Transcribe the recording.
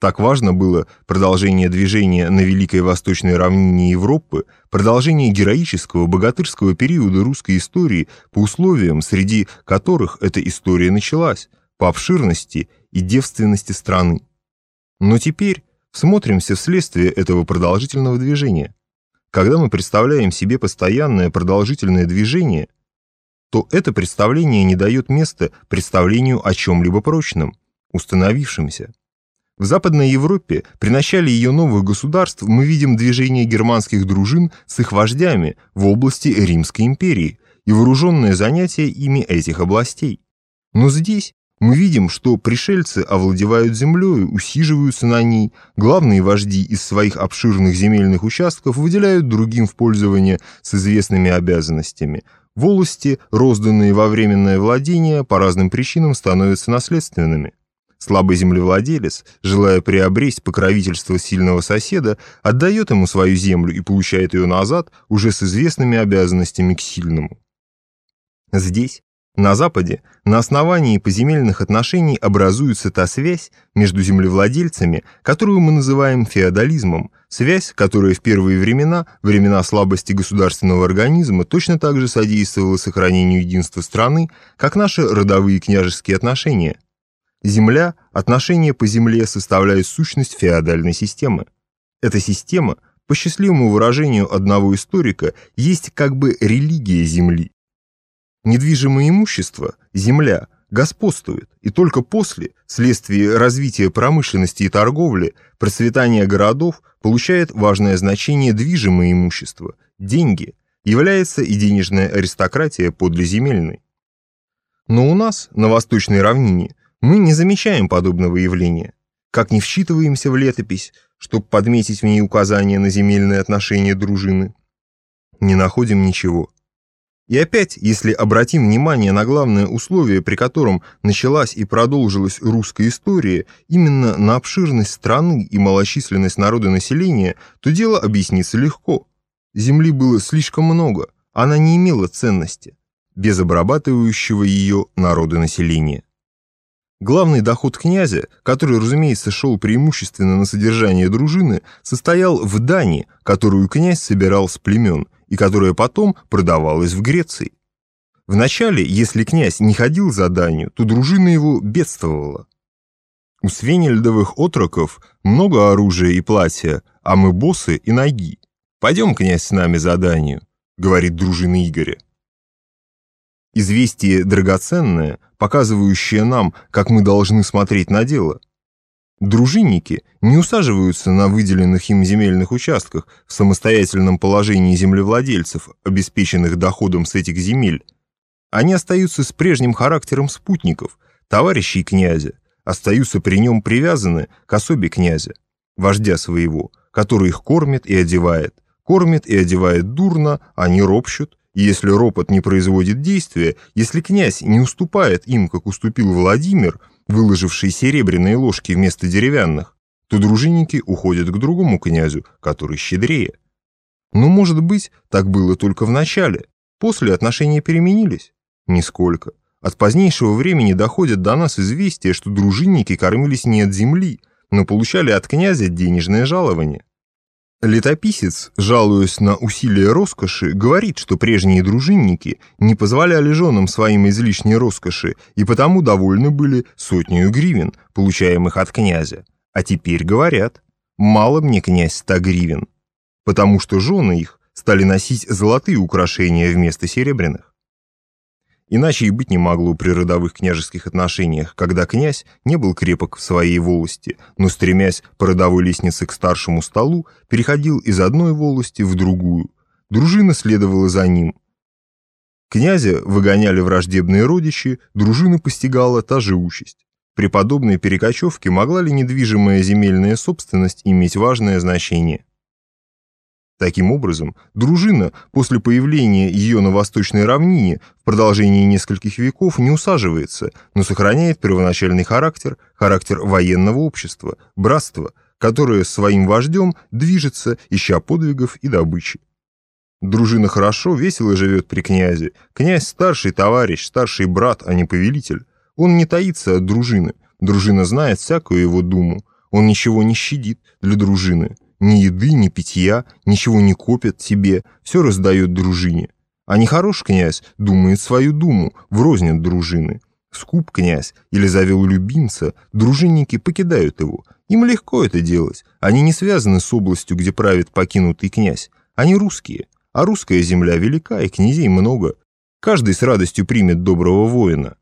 Так важно было продолжение движения на Великой Восточной равнине Европы, продолжение героического богатырского периода русской истории по условиям, среди которых эта история началась, по обширности и девственности страны. Но теперь смотримся вследствие этого продолжительного движения. Когда мы представляем себе постоянное продолжительное движение, то это представление не дает места представлению о чем-либо прочном, установившемся. В Западной Европе при начале ее новых государств мы видим движение германских дружин с их вождями в области Римской империи и вооруженное занятие ими этих областей. Но здесь мы видим, что пришельцы овладевают землей, усиживаются на ней, главные вожди из своих обширных земельных участков выделяют другим в пользование с известными обязанностями. Волости, розданные во временное владение, по разным причинам становятся наследственными. Слабый землевладелец, желая приобрести покровительство сильного соседа, отдает ему свою землю и получает ее назад уже с известными обязанностями к сильному. Здесь, на Западе, на основании поземельных отношений образуется та связь между землевладельцами, которую мы называем феодализмом, связь, которая в первые времена, времена слабости государственного организма, точно так же содействовала сохранению единства страны, как наши родовые княжеские отношения – Земля, отношения по земле составляют сущность феодальной системы. Эта система, по счастливому выражению одного историка, есть как бы религия земли. Недвижимое имущество, земля, господствует, и только после, вследствие развития промышленности и торговли, процветания городов, получает важное значение движимое имущество, деньги, является и денежная аристократия подлеземельной. Но у нас, на Восточной равнине, мы не замечаем подобного явления, как не вчитываемся в летопись, чтобы подметить в ней указания на земельные отношения дружины. Не находим ничего. И опять, если обратим внимание на главное условие, при котором началась и продолжилась русская история, именно на обширность страны и малочисленность народонаселения, то дело объяснится легко. Земли было слишком много, она не имела ценности, без обрабатывающего ее народонаселения. Главный доход князя, который, разумеется, шел преимущественно на содержание дружины, состоял в дани, которую князь собирал с племен и которая потом продавалась в Греции. Вначале, если князь не ходил за данью, то дружина его бедствовала. У свенельдовых отроков много оружия и платья, а мы боссы и ноги. Пойдем, князь, с нами за данью, говорит дружина Игоря. Известие драгоценное, показывающее нам, как мы должны смотреть на дело. Дружинники не усаживаются на выделенных им земельных участках в самостоятельном положении землевладельцев, обеспеченных доходом с этих земель. Они остаются с прежним характером спутников, товарищей князя, остаются при нем привязаны к особе князя, вождя своего, который их кормит и одевает. Кормит и одевает дурно, они ропщут, и если ропот не производит действия, если князь не уступает им, как уступил Владимир, выложивший серебряные ложки вместо деревянных, то дружинники уходят к другому князю, который щедрее. Но, может быть, так было только в начале. После отношения переменились? Нисколько. От позднейшего времени доходят до нас известия, что дружинники кормились не от земли, но получали от князя денежное жалование. Летописец, жалуясь на усилия роскоши, говорит, что прежние дружинники не позволяли женам своим излишней роскоши и потому довольны были сотнею гривен, получаемых от князя. А теперь говорят, мало мне князь ста гривен, потому что жены их стали носить золотые украшения вместо серебряных. Иначе и быть не могло при родовых княжеских отношениях, когда князь не был крепок в своей волости, но, стремясь по родовой лестнице к старшему столу, переходил из одной волости в другую. Дружина следовала за ним. Князя выгоняли враждебные родичи, дружина постигала та же участь. При подобной перекочевке могла ли недвижимая земельная собственность иметь важное значение? Таким образом, дружина после появления ее на Восточной равнине в продолжении нескольких веков не усаживается, но сохраняет первоначальный характер, характер военного общества, братства, которое своим вождем движется, ища подвигов и добычи. Дружина хорошо, весело живет при князе. Князь старший товарищ, старший брат, а не повелитель. Он не таится от дружины. Дружина знает всякую его думу. Он ничего не щадит для дружины. Ни еды, ни питья, ничего не копит себе, все раздает дружине. А нехорош князь думает свою думу, врознь от дружины. Скуп князь или завел любимца, дружинники покидают его. Им легко это делать. Они не связаны с областью, где правит покинутый князь. Они русские. А русская земля велика, и князей много. Каждый с радостью примет доброго воина.